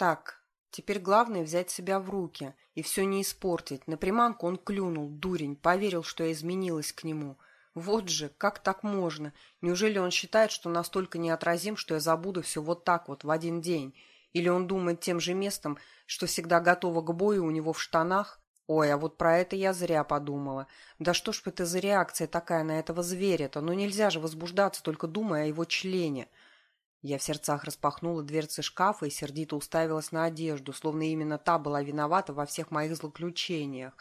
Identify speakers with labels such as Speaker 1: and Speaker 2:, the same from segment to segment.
Speaker 1: Так, теперь главное взять себя в руки и все не испортить. На приманку он клюнул, дурень, поверил, что я изменилась к нему. Вот же, как так можно? Неужели он считает, что настолько неотразим, что я забуду все вот так вот, в один день? Или он думает тем же местом, что всегда готова к бою у него в штанах? Ой, а вот про это я зря подумала. Да что ж это за реакция такая на этого зверя-то? Ну нельзя же возбуждаться, только думая о его члене. Я в сердцах распахнула дверцы шкафа и сердито уставилась на одежду, словно именно та была виновата во всех моих злоключениях.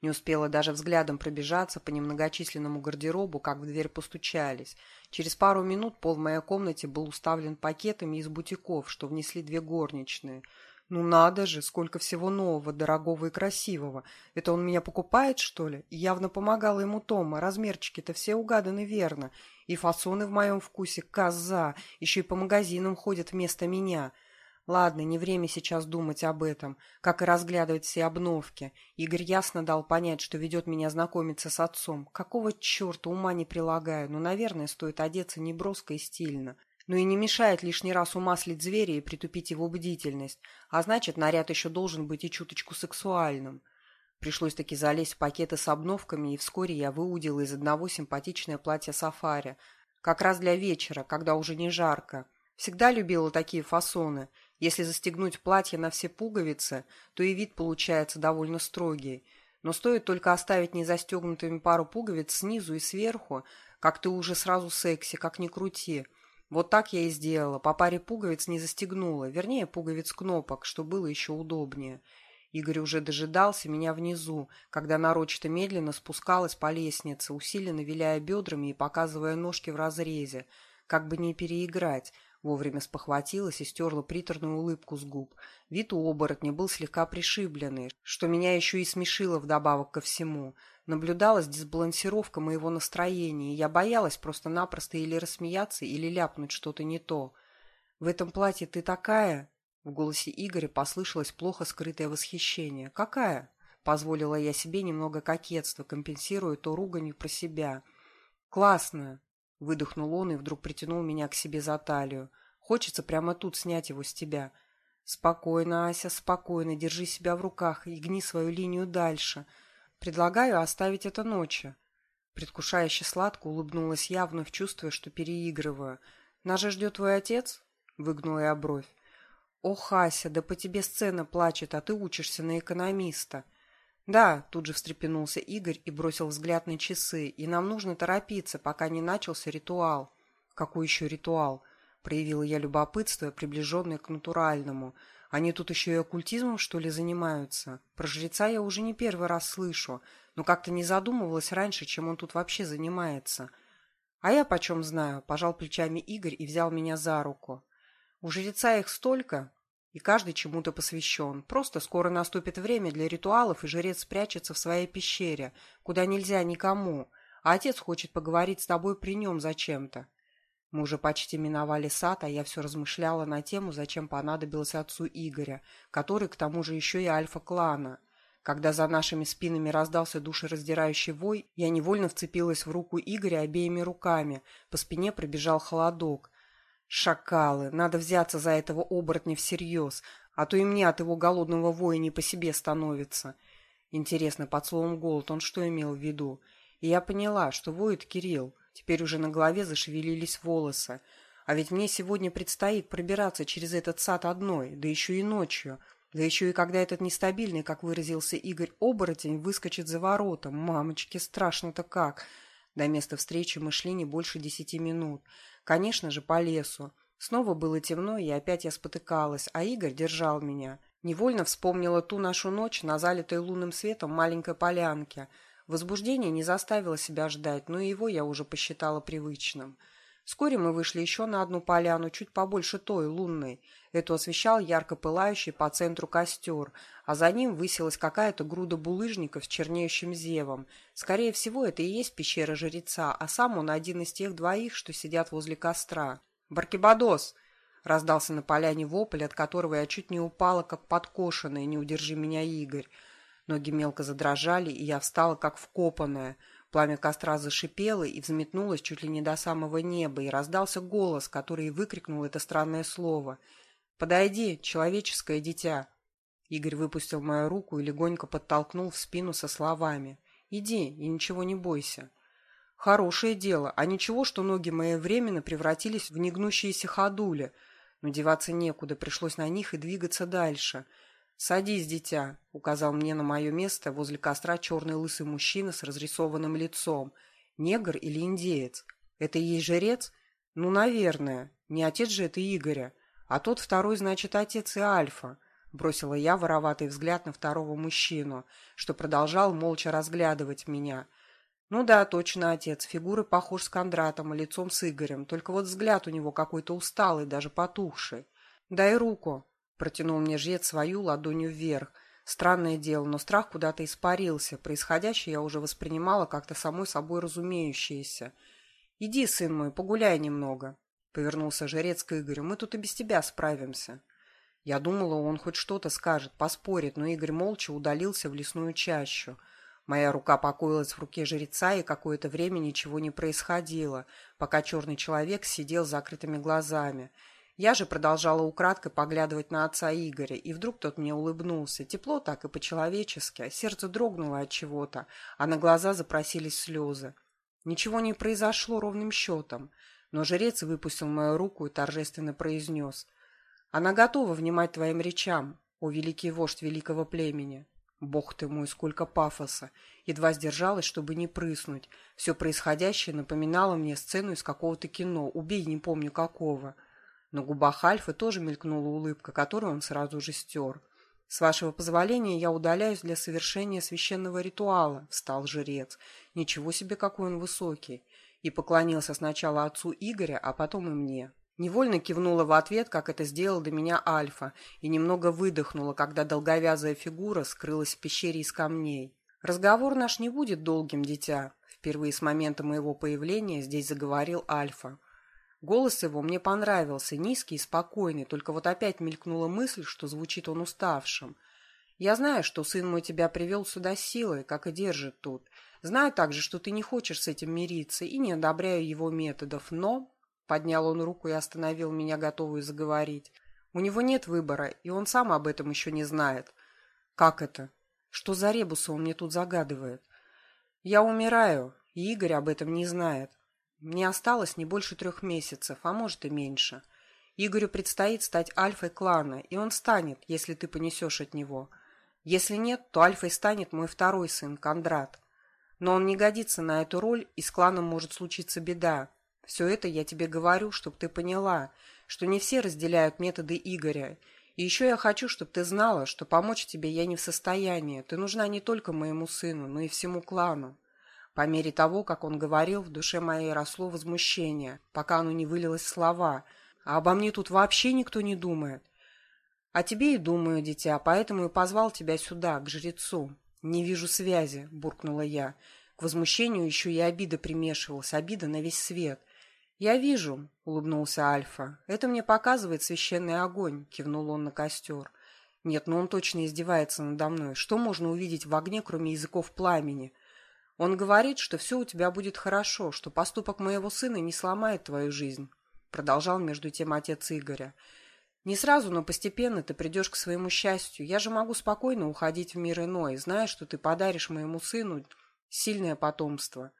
Speaker 1: Не успела даже взглядом пробежаться по немногочисленному гардеробу, как в дверь постучались. Через пару минут пол в моей комнате был уставлен пакетами из бутиков, что внесли две горничные. Ну надо же, сколько всего нового, дорогого и красивого. Это он меня покупает, что ли? явно помогала ему Тома. Размерчики-то все угаданы верно. И фасоны в моем вкусе. Коза! Еще и по магазинам ходит вместо меня. Ладно, не время сейчас думать об этом, как и разглядывать все обновки. Игорь ясно дал понять, что ведет меня знакомиться с отцом. Какого черта ума не прилагаю, но, наверное, стоит одеться неброско и стильно. Но и не мешает лишний раз умаслить зверя и притупить его бдительность. А значит, наряд еще должен быть и чуточку сексуальным. Пришлось таки залезть в пакеты с обновками, и вскоре я выудила из одного симпатичное платье сафари. Как раз для вечера, когда уже не жарко. Всегда любила такие фасоны – если застегнуть платье на все пуговицы, то и вид получается довольно строгий. Но стоит только оставить незастегнутыми пару пуговиц снизу и сверху, как ты уже сразу секси, как ни крути. Вот так я и сделала. По паре пуговиц не застегнула, вернее, пуговиц кнопок, что было еще удобнее. Игорь уже дожидался меня внизу, когда нарочито медленно спускалась по лестнице, усиленно виляя бедрами и показывая ножки в разрезе, как бы не переиграть, Вовремя спохватилась и стерла приторную улыбку с губ. Вид у оборотня был слегка пришибленный, что меня еще и смешило вдобавок ко всему. Наблюдалась дисбалансировка моего настроения, и я боялась просто-напросто или рассмеяться, или ляпнуть что-то не то. «В этом платье ты такая?» В голосе Игоря послышалось плохо скрытое восхищение. «Какая?» Позволила я себе немного кокетства, компенсируя то руганью про себя. «Классная!» Выдохнул он и вдруг притянул меня к себе за талию. Хочется прямо тут снять его с тебя. Спокойно, Ася, спокойно, держи себя в руках и гни свою линию дальше. Предлагаю оставить это ночью. Предвкушающе сладко улыбнулась я, вновь чувствуя, что переигрываю. «Нас же ждет твой отец?» — выгнула я бровь. «Ох, Ася, да по тебе сцена плачет, а ты учишься на экономиста». «Да», — тут же встрепенулся Игорь и бросил взгляд на часы, «и нам нужно торопиться, пока не начался ритуал». «Какой еще ритуал?» — проявила я любопытство, приближенное к натуральному. «Они тут еще и оккультизмом, что ли, занимаются? Про жреца я уже не первый раз слышу, но как-то не задумывалась раньше, чем он тут вообще занимается». «А я почем знаю?» — пожал плечами Игорь и взял меня за руку. «У жреца их столько, и каждый чему-то посвящен. Просто скоро наступит время для ритуалов, и жрец спрячется в своей пещере, куда нельзя никому, а отец хочет поговорить с тобой при нем зачем-то. Мы уже почти миновали сад, а я все размышляла на тему, зачем понадобилось отцу Игоря, который, к тому же, еще и альфа-клана. Когда за нашими спинами раздался душераздирающий вой, я невольно вцепилась в руку Игоря обеими руками, по спине пробежал холодок, Шакалы, надо взяться за этого оборотня всерьез, а то и мне от его голодного воя не по себе становится. Интересно, под словом «голод» он что имел в виду? И я поняла, что воет Кирилл. Теперь уже на голове зашевелились волосы. А ведь мне сегодня предстоит пробираться через этот сад одной, да еще и ночью. Да еще и когда этот нестабильный, как выразился Игорь, оборотень выскочит за воротом. Мамочки, страшно-то как! До места встречи мы шли не больше десяти минут. Конечно же, по лесу. Снова было темно, и опять я спотыкалась, а Игорь держал меня. Невольно вспомнила ту нашу ночь на залитой лунным светом маленькой полянке. Возбуждение не заставило себя ждать, но его я уже посчитала привычным. Вскоре мы вышли еще на одну поляну, чуть побольше той, лунной. Эту освещал ярко пылающий по центру костер, а за ним высилась какая-то груда булыжников с чернеющим зевом. Скорее всего, это и есть пещера жреца, а сам он один из тех двоих, что сидят возле костра. «Баркибадос!» — раздался на поляне вопль, от которого я чуть не упала, как подкошенная, не удержи меня, Игорь. Ноги мелко задрожали, и я встала, как вкопанная. Пламя костра зашипело и взметнулось чуть ли не до самого неба, и раздался голос, который выкрикнул это странное слово. Подойди, человеческое дитя. Игорь выпустил мою руку и легонько подтолкнул в спину со словами. Иди и ничего не бойся. Хорошее дело, а ничего, что ноги мои временно превратились в негнущиеся ходули. Но деваться некуда, пришлось на них и двигаться дальше. «Садись, дитя», — указал мне на мое место возле костра черный лысый мужчина с разрисованным лицом. «Негр или индеец? Это и есть жрец?» «Ну, наверное. Не отец же это Игоря. А тот второй, значит, отец и Альфа». Бросила я вороватый взгляд на второго мужчину, что продолжал молча разглядывать меня. Ну да, точно отец. Фигуры похож с Кондратом, а лицом с Игорем. Только вот взгляд у него какой-то усталый, даже потухший. «Дай руку», — протянул мне жрец свою ладонью вверх. Странное дело, но страх куда-то испарился. Происходящее я уже воспринимала как-то самой собой разумеющееся. «Иди, сын мой, погуляй немного», — повернулся жрец к Игорю. «Мы тут и без тебя справимся». Я думала, он хоть что-то скажет, поспорит, но Игорь молча удалился в лесную чащу. Моя рука покоилась в руке жреца, и какое-то время ничего не происходило, пока черный человек сидел с закрытыми глазами. Я же продолжала украдкой поглядывать на отца Игоря, и вдруг тот мне улыбнулся. Тепло так и по-человечески, а сердце дрогнуло от чего-то, а на глаза запросились слезы. Ничего не произошло ровным счетом, но жрец выпустил мою руку и торжественно произнес — она готова внимать твоим речам, о великий вождь великого племени. Бог ты мой, сколько пафоса! Едва сдержалась, чтобы не прыснуть. Все происходящее напоминало мне сцену из какого-то кино, убей, не помню какого. На губах Альфы тоже мелькнула улыбка, которую он сразу же стер. «С вашего позволения я удаляюсь для совершения священного ритуала», — встал жрец. «Ничего себе, какой он высокий!» И поклонился сначала отцу Игоря, а потом и мне. Невольно кивнула в ответ, как это сделал до меня Альфа, и немного выдохнула, когда долговязая фигура скрылась в пещере из камней. «Разговор наш не будет долгим, дитя», — впервые с момента моего появления здесь заговорил Альфа. Голос его мне понравился, низкий и спокойный, только вот опять мелькнула мысль, что звучит он уставшим. «Я знаю, что сын мой тебя привел сюда силой, как и держит тут. Знаю также, что ты не хочешь с этим мириться и не одобряю его методов, но Поднял он руку и остановил меня, готовую заговорить. У него нет выбора, и он сам об этом еще не знает. Как это? Что за ребусы он мне тут загадывает? Я умираю, и Игорь об этом не знает. Мне осталось не больше трех месяцев, а может и меньше. Игорю предстоит стать альфой клана, и он станет, если ты понесешь от него. Если нет, то альфой станет мой второй сын, Кондрат. Но он не годится на эту роль, и с кланом может случиться беда. Все это я тебе говорю, чтобы ты поняла, что не все разделяют методы Игоря. И еще я хочу, чтобы ты знала, что помочь тебе я не в состоянии. Ты нужна не только моему сыну, но и всему клану. По мере того, как он говорил, в душе моей росло возмущение, пока оно не вылилось в слова. А обо мне тут вообще никто не думает. О тебе и думаю, дитя, поэтому и позвал тебя сюда, к жрецу. Не вижу связи, буркнула я. К возмущению еще и обида примешивалась, обида на весь свет. «Я вижу», — улыбнулся Альфа. «Это мне показывает священный огонь», — кивнул он на костер. «Нет, ну он точно издевается надо мной. Что можно увидеть в огне, кроме языков пламени?» «Он говорит, что все у тебя будет хорошо, что поступок моего сына не сломает твою жизнь», — продолжал между тем отец Игоря. «Не сразу, но постепенно ты придешь к своему счастью. Я же могу спокойно уходить в мир иной, зная, что ты подаришь моему сыну сильное потомство».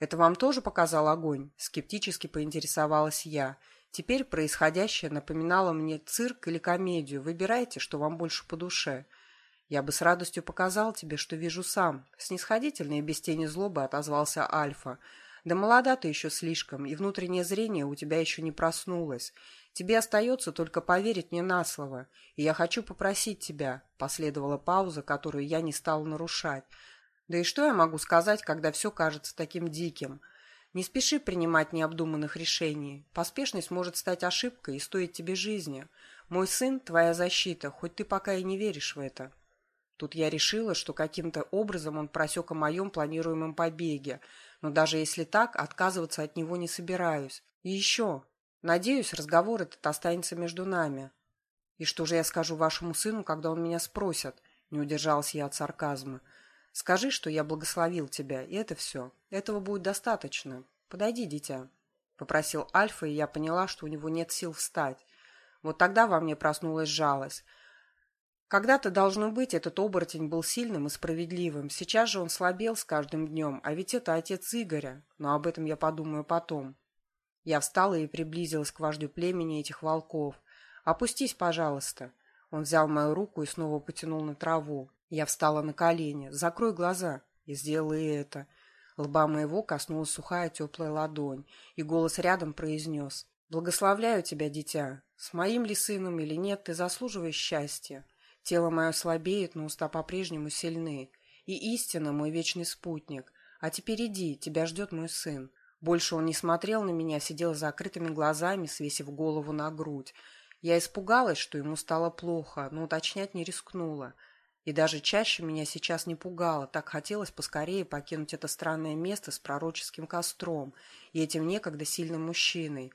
Speaker 1: «Это вам тоже показал огонь?» – скептически поинтересовалась я. Теперь происходящее напоминало мне цирк или комедию. Выбирайте, что вам больше по душе. Я бы с радостью показал тебе, что вижу сам. Снисходительно и без тени злобы отозвался Альфа. Да молода ты еще слишком, и внутреннее зрение у тебя еще не проснулось. Тебе остается только поверить мне на слово. И я хочу попросить тебя, последовала пауза, которую я не стал нарушать, да и что я могу сказать, когда все кажется таким диким? Не спеши принимать необдуманных решений. Поспешность может стать ошибкой и стоить тебе жизни. Мой сын – твоя защита, хоть ты пока и не веришь в это. Тут я решила, что каким-то образом он просек о моем планируемом побеге, но даже если так, отказываться от него не собираюсь. И еще. Надеюсь, разговор этот останется между нами. И что же я скажу вашему сыну, когда он меня спросит? Не удержалась я от сарказма. Скажи, что я благословил тебя, и это все. Этого будет достаточно. Подойди, дитя. Попросил Альфа, и я поняла, что у него нет сил встать. Вот тогда во мне проснулась жалость. Когда-то, должно быть, этот оборотень был сильным и справедливым. Сейчас же он слабел с каждым днем, а ведь это отец Игоря. Но об этом я подумаю потом. Я встала и приблизилась к вождю племени этих волков. «Опустись, пожалуйста». Он взял мою руку и снова потянул на траву. Я встала на колени. «Закрой глаза». И сделала это. Лба моего коснулась сухая теплая ладонь, и голос рядом произнес. «Благословляю тебя, дитя. С моим ли сыном или нет, ты заслуживаешь счастья. Тело мое слабеет, но уста по-прежнему сильны. И истина мой вечный спутник. А теперь иди, тебя ждет мой сын». Больше он не смотрел на меня, сидел с закрытыми глазами, свесив голову на грудь. Я испугалась, что ему стало плохо, но уточнять не рискнула. И даже чаще меня сейчас не пугало, так хотелось поскорее покинуть это странное место с пророческим костром и этим некогда сильным мужчиной.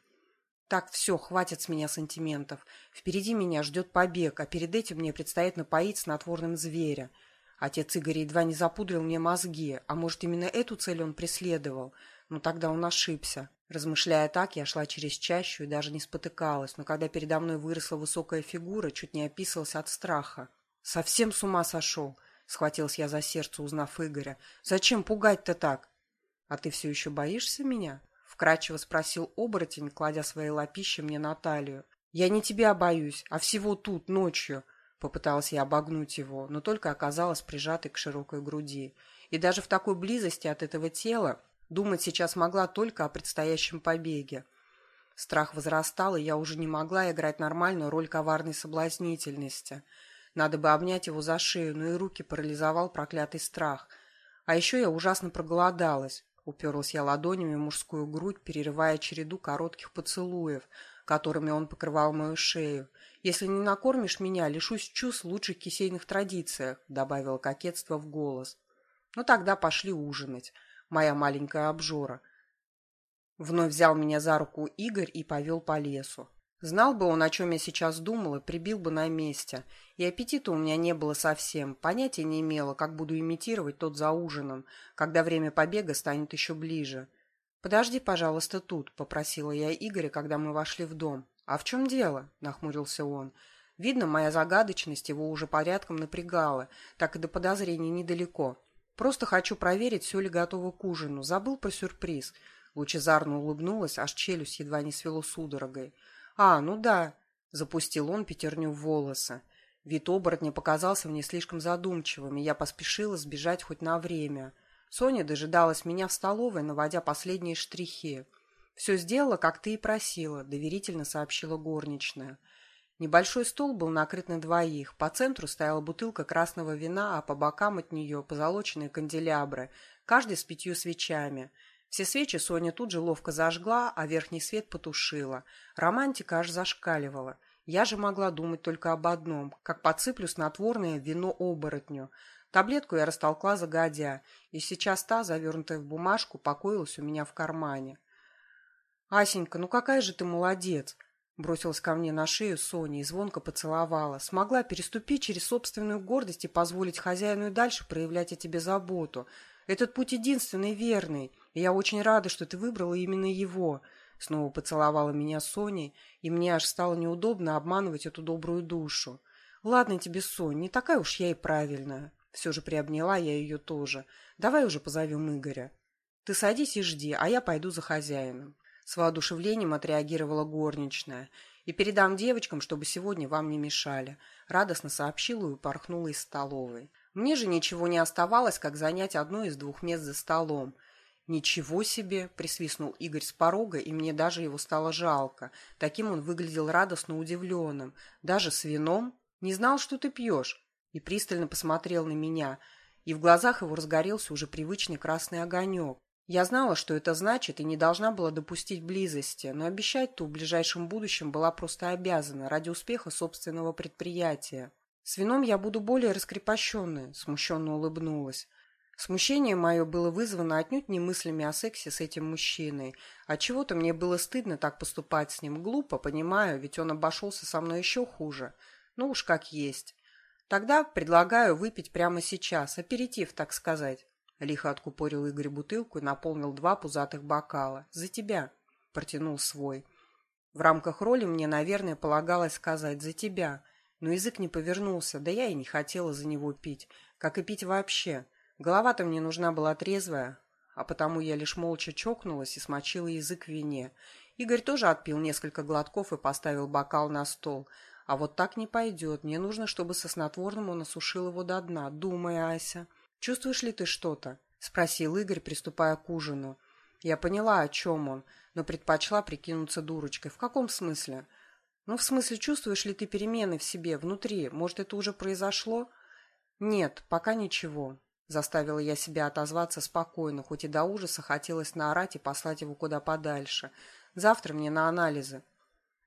Speaker 1: Так, все, хватит с меня сантиментов. Впереди меня ждет побег, а перед этим мне предстоит напоить снотворным зверя. Отец Игорь едва не запудрил мне мозги, а может, именно эту цель он преследовал. Но тогда он ошибся. Размышляя так, я шла через чащу и даже не спотыкалась, но когда передо мной выросла высокая фигура, чуть не описалась от страха. «Совсем с ума сошел!» — схватилась я за сердце, узнав Игоря. «Зачем пугать-то так?» «А ты все еще боишься меня?» — вкрадчиво спросил оборотень, кладя свои лапища мне на талию. «Я не тебя боюсь, а всего тут, ночью!» Попыталась я обогнуть его, но только оказалась прижатой к широкой груди. И даже в такой близости от этого тела думать сейчас могла только о предстоящем побеге. Страх возрастал, и я уже не могла играть нормальную роль коварной соблазнительности — надо бы обнять его за шею, но и руки парализовал проклятый страх. А еще я ужасно проголодалась. Уперлась я ладонями в мужскую грудь, перерывая череду коротких поцелуев, которыми он покрывал мою шею. «Если не накормишь меня, лишусь чувств лучших кисейных традициях», — добавила кокетство в голос. «Ну тогда пошли ужинать, моя маленькая обжора». Вновь взял меня за руку Игорь и повел по лесу. Знал бы он, о чем я сейчас думала, прибил бы на месте. И аппетита у меня не было совсем. Понятия не имела, как буду имитировать тот за ужином, когда время побега станет еще ближе. «Подожди, пожалуйста, тут», — попросила я Игоря, когда мы вошли в дом. «А в чем дело?» — нахмурился он. Видно, моя загадочность его уже порядком напрягала, так и до подозрений недалеко. «Просто хочу проверить, все ли готово к ужину. Забыл про сюрприз». Лучезарно улыбнулась, аж челюсть едва не свело судорогой. «А, ну да», — запустил он пятерню в волосы. Вид оборотня показался мне слишком задумчивым, и я поспешила сбежать хоть на время. Соня дожидалась меня в столовой, наводя последние штрихи. «Все сделала, как ты и просила», — доверительно сообщила горничная. Небольшой стол был накрыт на двоих. По центру стояла бутылка красного вина, а по бокам от нее позолоченные канделябры, каждый с пятью свечами — все свечи Соня тут же ловко зажгла, а верхний свет потушила. Романтика аж зашкаливала. Я же могла думать только об одном, как подсыплю снотворное вино оборотню. Таблетку я растолкла загодя, и сейчас та, завернутая в бумажку, покоилась у меня в кармане. «Асенька, ну какая же ты молодец!» Бросилась ко мне на шею Соня и звонко поцеловала. Смогла переступить через собственную гордость и позволить хозяину и дальше проявлять о тебе заботу. Этот путь единственный верный я очень рада, что ты выбрала именно его». Снова поцеловала меня Соня, и мне аж стало неудобно обманывать эту добрую душу. «Ладно тебе, Сонь, не такая уж я и правильная». Все же приобняла я ее тоже. «Давай уже позовем Игоря». «Ты садись и жди, а я пойду за хозяином». С воодушевлением отреагировала горничная. «И передам девочкам, чтобы сегодня вам не мешали». Радостно сообщила и упорхнула из столовой. Мне же ничего не оставалось, как занять одно из двух мест за столом. «Ничего себе!» – присвистнул Игорь с порога, и мне даже его стало жалко. Таким он выглядел радостно удивленным. «Даже с вином? Не знал, что ты пьешь!» И пристально посмотрел на меня, и в глазах его разгорелся уже привычный красный огонек. Я знала, что это значит, и не должна была допустить близости, но обещать-то в ближайшем будущем была просто обязана ради успеха собственного предприятия. «С вином я буду более раскрепощенной», – смущенно улыбнулась. Смущение мое было вызвано отнюдь не мыслями о сексе с этим мужчиной. а чего то мне было стыдно так поступать с ним. Глупо, понимаю, ведь он обошелся со мной еще хуже. Ну уж как есть. Тогда предлагаю выпить прямо сейчас, аперитив, так сказать. Лихо откупорил Игорь бутылку и наполнил два пузатых бокала. «За тебя!» – протянул свой. В рамках роли мне, наверное, полагалось сказать «за тебя», но язык не повернулся, да я и не хотела за него пить, как и пить вообще. Голова-то мне нужна была трезвая, а потому я лишь молча чокнулась и смочила язык в вине. Игорь тоже отпил несколько глотков и поставил бокал на стол. А вот так не пойдет, мне нужно, чтобы со снотворным он осушил его до дна. Думай, Ася. Чувствуешь ли ты что-то? — спросил Игорь, приступая к ужину. Я поняла, о чем он, но предпочла прикинуться дурочкой. В каком смысле? Ну, в смысле, чувствуешь ли ты перемены в себе, внутри? Может, это уже произошло? Нет, пока ничего. Заставила я себя отозваться спокойно, хоть и до ужаса хотелось наорать и послать его куда подальше. Завтра мне на анализы.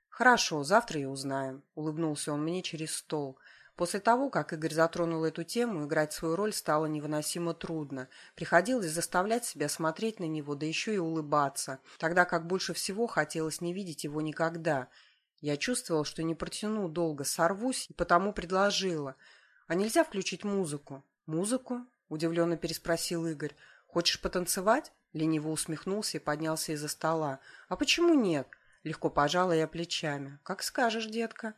Speaker 1: Хорошо, завтра и узнаем. Улыбнулся он мне через стол. После того, как Игорь затронул эту тему, играть свою роль стало невыносимо трудно. Приходилось заставлять себя смотреть на него, да еще и улыбаться, тогда как больше всего хотелось не видеть его никогда. Я чувствовал, что не протяну долго, сорвусь, и потому предложила. «А нельзя включить музыку?» «Музыку?» — удивленно переспросил Игорь. «Хочешь потанцевать?» Лениво усмехнулся и поднялся из-за стола. «А почему нет?» Легко пожала я плечами. «Как скажешь, детка».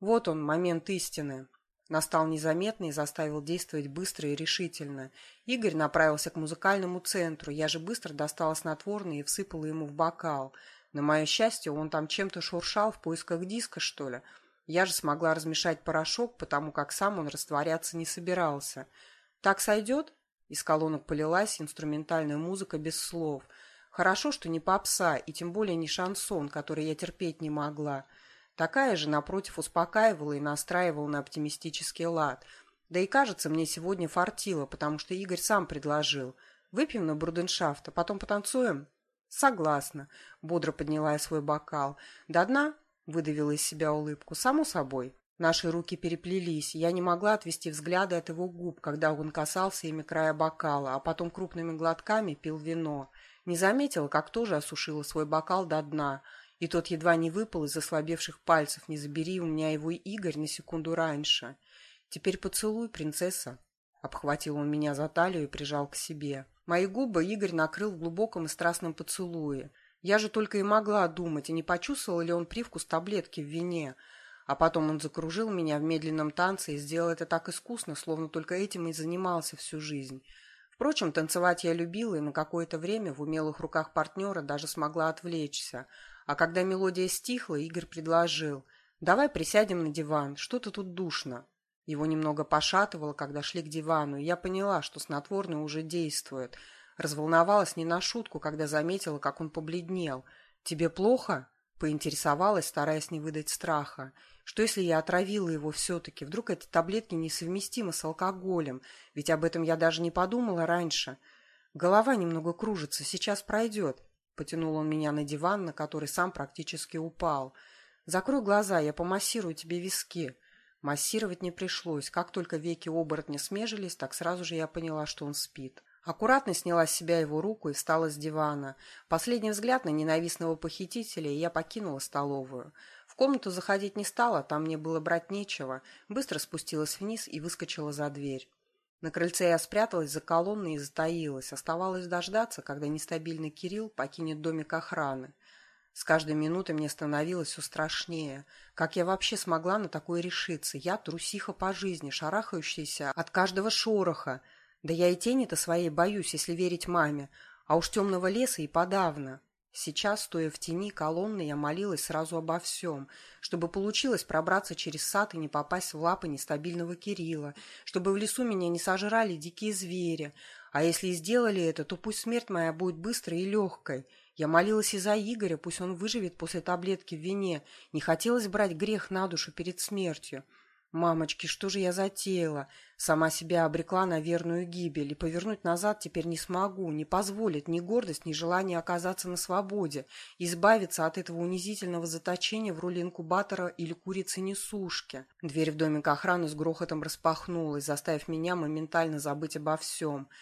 Speaker 1: Вот он, момент истины. Настал незаметно и заставил действовать быстро и решительно. Игорь направился к музыкальному центру. Я же быстро достала снотворное и всыпала ему в бокал. На мое счастье, он там чем-то шуршал в поисках диска, что ли. Я же смогла размешать порошок, потому как сам он растворяться не собирался. «Так сойдет?» Из колонок полилась инструментальная музыка без слов. Хорошо, что не попса, и тем более не шансон, который я терпеть не могла. Такая же, напротив, успокаивала и настраивала на оптимистический лад. Да и кажется, мне сегодня фартило, потому что Игорь сам предложил. Выпьем на бруденшафт, а потом потанцуем? Согласна. Бодро подняла я свой бокал. До дна? Выдавила из себя улыбку. Само собой. Наши руки переплелись, я не могла отвести взгляды от его губ, когда он касался ими края бокала, а потом крупными глотками пил вино. Не заметила, как тоже осушила свой бокал до дна, и тот едва не выпал из ослабевших пальцев, не забери у меня его Игорь на секунду раньше. «Теперь поцелуй, принцесса!» Обхватил он меня за талию и прижал к себе. Мои губы Игорь накрыл в глубоком и страстном поцелуе. Я же только и могла думать, и не почувствовал ли он привкус таблетки в вине. А потом он закружил меня в медленном танце и сделал это так искусно, словно только этим и занимался всю жизнь. Впрочем, танцевать я любила и на какое-то время в умелых руках партнера даже смогла отвлечься – а когда мелодия стихла, Игорь предложил «Давай присядем на диван, что-то тут душно». Его немного пошатывало, когда шли к дивану, и я поняла, что снотворное уже действует. Разволновалась не на шутку, когда заметила, как он побледнел. «Тебе плохо?» — поинтересовалась, стараясь не выдать страха. «Что, если я отравила его все-таки? Вдруг эти таблетки несовместимы с алкоголем? Ведь об этом я даже не подумала раньше. Голова немного кружится, сейчас пройдет. Потянул он меня на диван, на который сам практически упал. «Закрой глаза, я помассирую тебе виски». Массировать не пришлось. Как только веки оборотня смежились, так сразу же я поняла, что он спит. Аккуратно сняла с себя его руку и встала с дивана. Последний взгляд на ненавистного похитителя, и я покинула столовую. В комнату заходить не стала, там мне было брать нечего. Быстро спустилась вниз и выскочила за дверь. На крыльце я спряталась за колонной и затаилась. Оставалось дождаться, когда нестабильный Кирилл покинет домик охраны. С каждой минутой мне становилось все страшнее. Как я вообще смогла на такое решиться? Я трусиха по жизни, шарахающаяся от каждого шороха. Да я и тени-то своей боюсь, если верить маме. А уж темного леса и подавно. Сейчас, стоя в тени колонны, я молилась сразу обо всем, чтобы получилось пробраться через сад и не попасть в лапы нестабильного Кирилла, чтобы в лесу меня не сожрали дикие звери, а если и сделали это, то пусть смерть моя будет быстрой и легкой. Я молилась и за Игоря, пусть он выживет после таблетки в вине, не хотелось брать грех на душу перед смертью. Мамочки, что же я затеяла? Сама себя обрекла на верную гибель, и повернуть назад теперь не смогу, не позволит ни гордость, ни желание оказаться на свободе, избавиться от этого унизительного заточения в роли инкубатора или курицы-несушки. Дверь в домик охраны с грохотом распахнулась, заставив меня моментально забыть обо всем —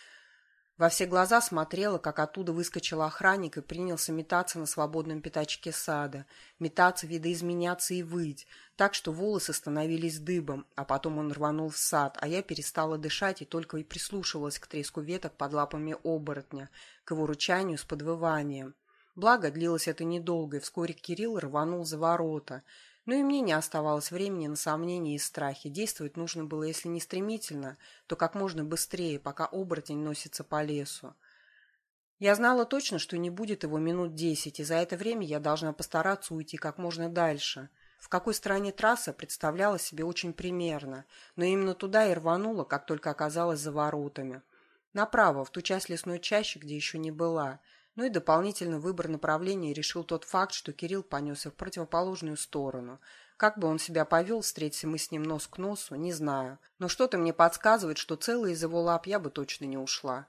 Speaker 1: во все глаза смотрела, как оттуда выскочил охранник и принялся метаться на свободном пятачке сада. Метаться, видоизменяться и выть. Так, что волосы становились дыбом, а потом он рванул в сад, а я перестала дышать и только и прислушивалась к треску веток под лапами оборотня, к его ручанию с подвыванием. Благо, длилось это недолго, и вскоре Кирилл рванул за ворота. Но и мне не оставалось времени на сомнения и страхи. Действовать нужно было, если не стремительно, то как можно быстрее, пока оборотень носится по лесу. Я знала точно, что не будет его минут десять, и за это время я должна постараться уйти как можно дальше. В какой стороне трасса представляла себе очень примерно, но именно туда и рванула, как только оказалась за воротами. Направо, в ту часть лесной чащи, где еще не была. Ну и дополнительно выбор направления решил тот факт, что Кирилл понесся в противоположную сторону. Как бы он себя повел, встретимся мы с ним нос к носу, не знаю. Но что-то мне подсказывает, что целый из его лап я бы точно не ушла.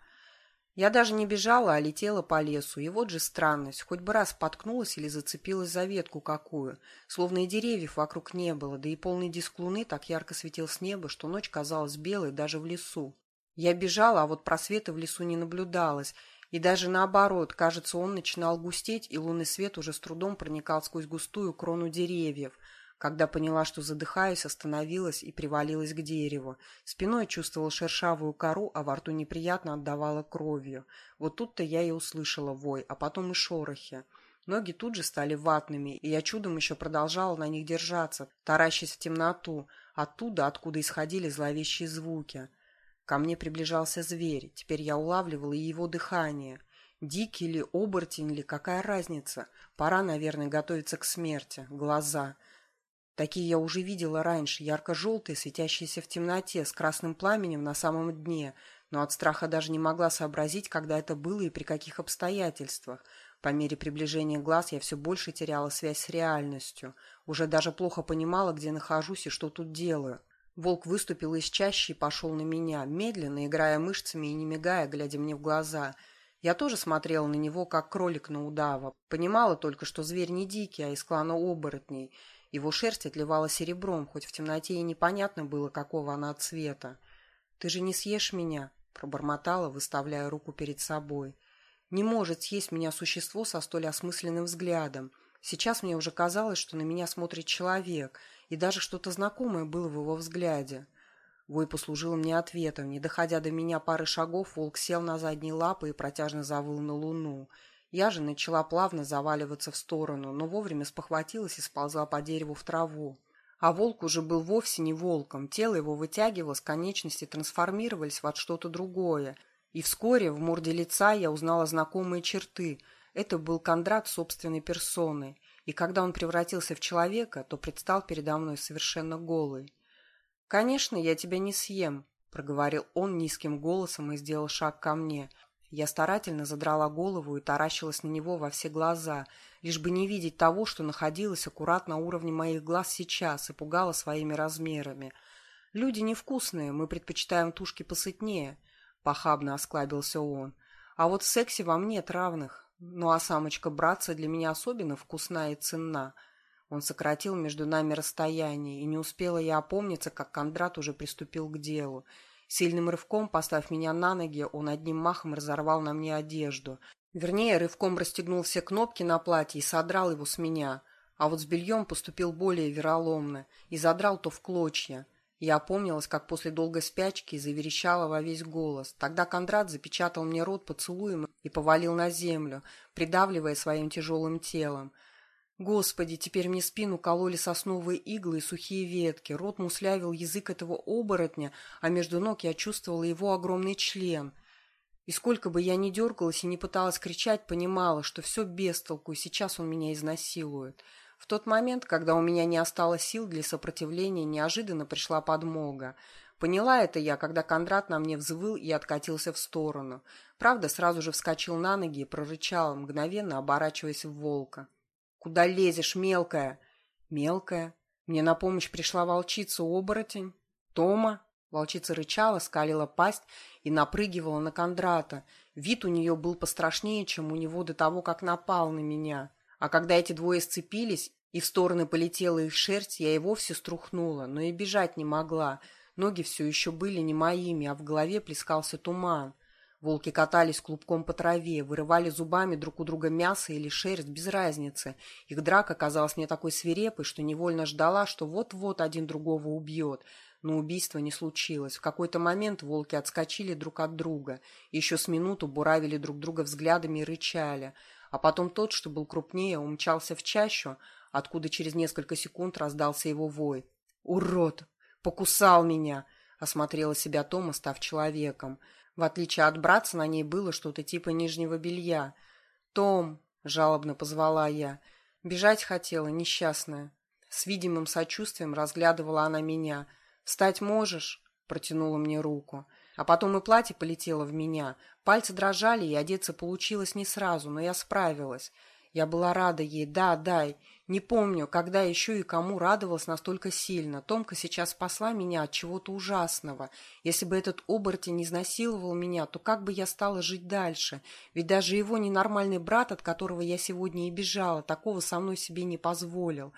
Speaker 1: Я даже не бежала, а летела по лесу, и вот же странность, хоть бы раз споткнулась или зацепилась за ветку какую, словно и деревьев вокруг не было, да и полный диск луны так ярко светил с неба, что ночь казалась белой даже в лесу. Я бежала, а вот просвета в лесу не наблюдалось, и даже наоборот, кажется, он начинал густеть, и лунный свет уже с трудом проникал сквозь густую крону деревьев – когда поняла, что задыхаюсь, остановилась и привалилась к дереву. Спиной чувствовала шершавую кору, а во рту неприятно отдавала кровью. Вот тут-то я и услышала вой, а потом и шорохи. Ноги тут же стали ватными, и я чудом еще продолжала на них держаться, таращась в темноту, оттуда, откуда исходили зловещие звуки. Ко мне приближался зверь, теперь я улавливала его дыхание. Дикий ли, оборотень ли, какая разница? Пора, наверное, готовиться к смерти. Глаза — Такие я уже видела раньше, ярко-желтые, светящиеся в темноте, с красным пламенем на самом дне, но от страха даже не могла сообразить, когда это было и при каких обстоятельствах. По мере приближения глаз я все больше теряла связь с реальностью, уже даже плохо понимала, где нахожусь и что тут делаю. Волк выступил из чащи и пошел на меня, медленно, играя мышцами и не мигая, глядя мне в глаза. Я тоже смотрела на него, как кролик на удава. Понимала только, что зверь не дикий, а из клана оборотней — его шерсть отливала серебром, хоть в темноте и непонятно было, какого она цвета. «Ты же не съешь меня?» — пробормотала, выставляя руку перед собой. «Не может съесть меня существо со столь осмысленным взглядом. Сейчас мне уже казалось, что на меня смотрит человек, и даже что-то знакомое было в его взгляде». Вой послужил мне ответом. Не доходя до меня пары шагов, волк сел на задние лапы и протяжно завыл на луну. Я же начала плавно заваливаться в сторону, но вовремя спохватилась и сползла по дереву в траву. А волк уже был вовсе не волком, тело его вытягивалось, конечности трансформировались во что-то другое. И вскоре в морде лица я узнала знакомые черты. Это был Кондрат собственной персоной. И когда он превратился в человека, то предстал передо мной совершенно голый. «Конечно, я тебя не съем», — проговорил он низким голосом и сделал шаг ко мне — я старательно задрала голову и таращилась на него во все глаза, лишь бы не видеть того, что находилось аккуратно на уровне моих глаз сейчас и пугало своими размерами. «Люди невкусные, мы предпочитаем тушки посытнее», — похабно осклабился он. «А вот в сексе вам нет равных. Ну а самочка-братца для меня особенно вкусна и ценна». Он сократил между нами расстояние, и не успела я опомниться, как Кондрат уже приступил к делу. Сильным рывком, поставив меня на ноги, он одним махом разорвал на мне одежду. Вернее, рывком расстегнул все кнопки на платье и содрал его с меня. А вот с бельем поступил более вероломно и задрал то в клочья. Я опомнилась, как после долгой спячки, заверещала во весь голос. Тогда Кондрат запечатал мне рот поцелуем и повалил на землю, придавливая своим тяжелым телом. Господи, теперь мне спину кололи сосновые иглы и сухие ветки, рот муслявил язык этого оборотня, а между ног я чувствовала его огромный член. И сколько бы я ни дергалась и не пыталась кричать, понимала, что все без толку, и сейчас он меня изнасилует. В тот момент, когда у меня не осталось сил для сопротивления, неожиданно пришла подмога. Поняла это я, когда Кондрат на мне взвыл и откатился в сторону. Правда, сразу же вскочил на ноги и прорычал, мгновенно оборачиваясь в волка. «Куда лезешь, мелкая?» «Мелкая?» Мне на помощь пришла волчица-оборотень. «Тома?» Волчица рычала, скалила пасть и напрыгивала на Кондрата. Вид у нее был пострашнее, чем у него до того, как напал на меня. А когда эти двое сцепились, и в стороны полетела их шерсть, я и вовсе струхнула, но и бежать не могла. Ноги все еще были не моими, а в голове плескался туман. Волки катались клубком по траве, вырывали зубами друг у друга мясо или шерсть, без разницы. Их драка казалась мне такой свирепой, что невольно ждала, что вот-вот один другого убьет. Но убийства не случилось. В какой-то момент волки отскочили друг от друга. Еще с минуту буравили друг друга взглядами и рычали. А потом тот, что был крупнее, умчался в чащу, откуда через несколько секунд раздался его вой. «Урод! Покусал меня!» — осмотрела себя Тома, став человеком. В отличие от братца, на ней было что-то типа нижнего белья. «Том!» — жалобно позвала я. Бежать хотела, несчастная. С видимым сочувствием разглядывала она меня. «Встать можешь?» — протянула мне руку. А потом и платье полетело в меня. Пальцы дрожали, и одеться получилось не сразу, но я справилась. Я была рада ей, да, дай. Не помню, когда еще и кому радовалась настолько сильно. Томка сейчас спасла меня от чего-то ужасного. Если бы этот оборотень изнасиловал меня, то как бы я стала жить дальше? Ведь даже его ненормальный брат, от которого я сегодня и бежала, такого со мной себе не позволил.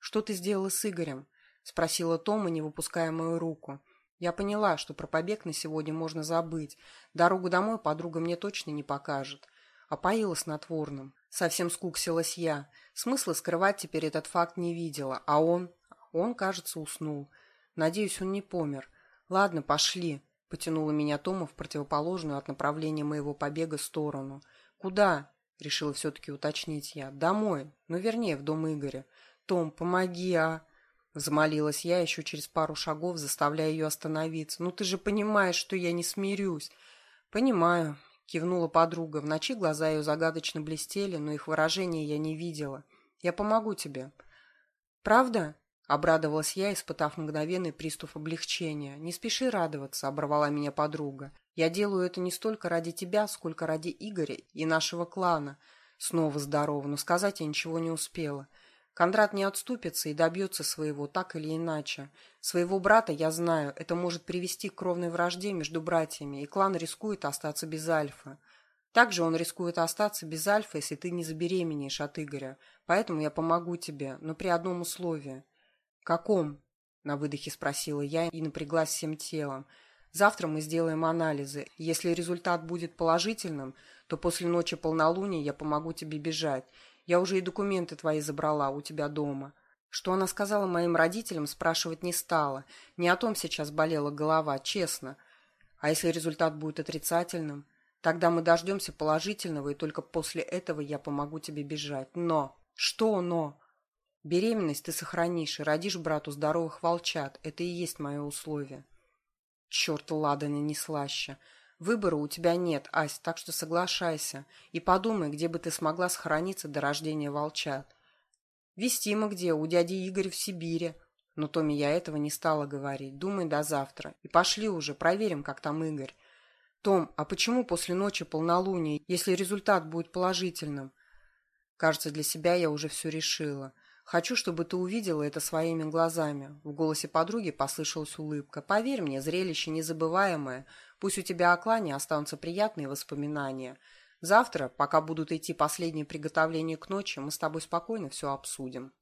Speaker 1: «Что ты сделала с Игорем?» — спросила Тома, не выпуская мою руку. Я поняла, что про побег на сегодня можно забыть. Дорогу домой подруга мне точно не покажет. Опоила снотворным. Совсем скуксилась я. Смысла скрывать теперь этот факт не видела. А он... Он, кажется, уснул. Надеюсь, он не помер. Ладно, пошли. Потянула меня Тома в противоположную от направления моего побега сторону. Куда? Решила все-таки уточнить я. Домой. Ну, вернее, в дом Игоря. Том, помоги, а... Взмолилась я еще через пару шагов, заставляя ее остановиться. «Ну ты же понимаешь, что я не смирюсь». «Понимаю», — кивнула подруга. В ночи глаза ее загадочно блестели, но их выражения я не видела. «Я помогу тебе». «Правда?» — обрадовалась я, испытав мгновенный приступ облегчения. «Не спеши радоваться», — оборвала меня подруга. «Я делаю это не столько ради тебя, сколько ради Игоря и нашего клана». Снова здорово, но сказать я ничего не успела. Кондрат не отступится и добьется своего, так или иначе. Своего брата я знаю, это может привести к кровной вражде между братьями, и клан рискует остаться без Альфа. Также он рискует остаться без Альфа, если ты не забеременеешь от Игоря. Поэтому я помогу тебе, но при одном условии. «Каком?» – на выдохе спросила я и напряглась всем телом. «Завтра мы сделаем анализы. Если результат будет положительным, то после ночи полнолуния я помогу тебе бежать. Я уже и документы твои забрала у тебя дома. Что она сказала моим родителям, спрашивать не стала. Не о том сейчас болела голова, честно. А если результат будет отрицательным? Тогда мы дождемся положительного, и только после этого я помогу тебе бежать. Но! Что но? Беременность ты сохранишь и родишь брату здоровых волчат. Это и есть мое условие. Черт, ладана не слаще. Выбора у тебя нет, Ась, так что соглашайся. И подумай, где бы ты смогла сохраниться до рождения волчат. Вестима где, у дяди Игоря в Сибири. Но Томе я этого не стала говорить. Думай до завтра. И пошли уже, проверим, как там Игорь. Том, а почему после ночи полнолуния, если результат будет положительным? Кажется, для себя я уже все решила. Хочу, чтобы ты увидела это своими глазами. В голосе подруги послышалась улыбка. Поверь мне, зрелище незабываемое. Пусть у тебя о клане останутся приятные воспоминания. Завтра, пока будут идти последние приготовления к ночи, мы с тобой спокойно все обсудим.